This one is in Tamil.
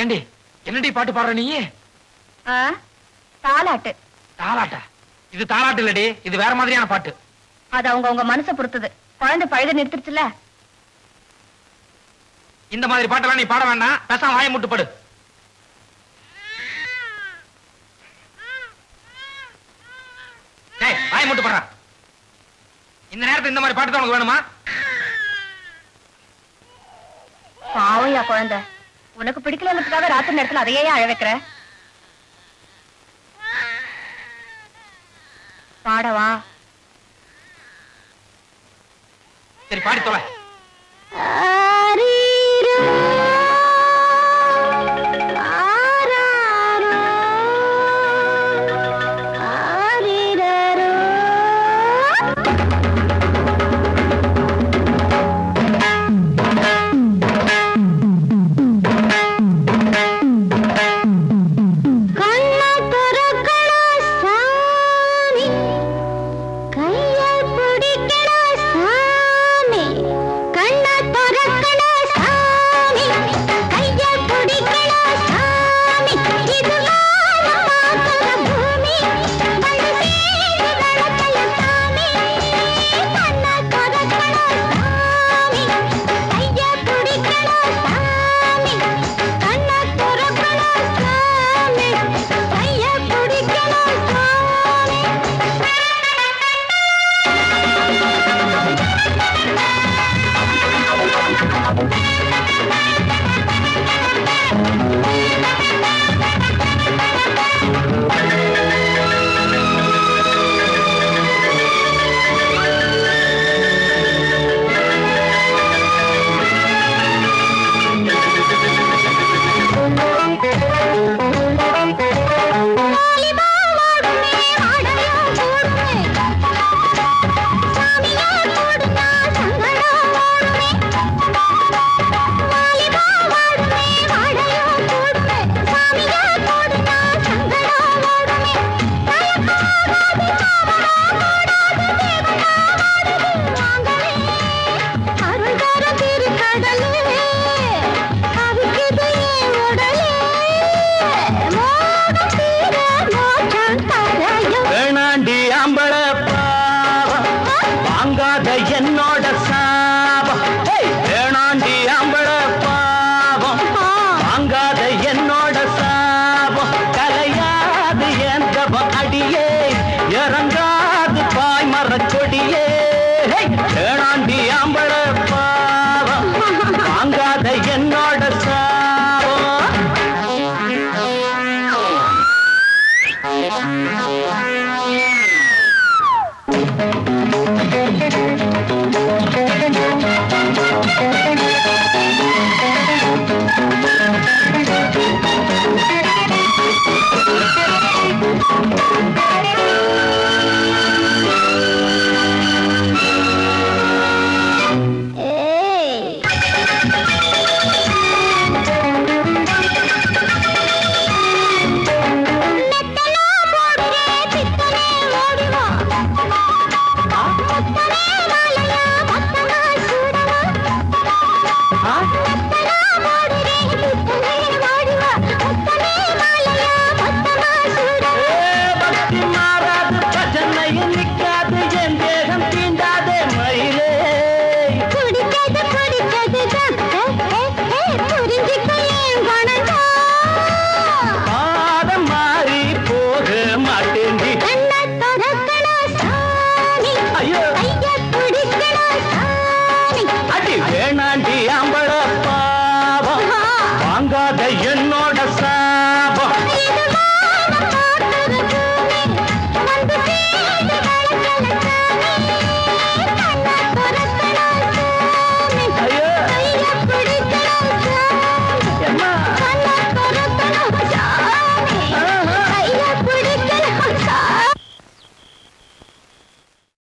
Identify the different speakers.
Speaker 1: ஏண்டி என்னடி பாட்டு பாடுற நீ?
Speaker 2: தாலாட்டு.
Speaker 1: தாலாட்டா? இது தாலாட்டு இல்லடி இது வேற மாதிரியான பாட்டு.
Speaker 2: அது அவங்க உங்க மனசை பொறுத்தது. குழந்தை பழுத நிறுத்திருச்சுல.
Speaker 1: இந்த மாதிரி பாட்டெல்லாம் நீ பாட வேண்டாம். பேசாம வாயை முட்டு படு டேய் வாயை முட்டு படுறா இந்த நேரத்துல இந்த மாதிரி பாட்டு தான் உனக்கு வேணுமா?
Speaker 2: பாவையா குழந்தை. உனக்கு பிடிக்கலன்றதுக்காக ராத்திரி நேரத்துல அதையே அழ வைக்கிற? பாடவா
Speaker 1: சரி பாடி தொலை.
Speaker 3: ஹேய்! வேணாண்டி ஆம்பள பாவம் வாங்காத என்னோட சாபம்